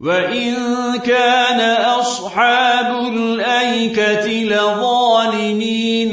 وإن كان أصحاب الأيكة لظالمين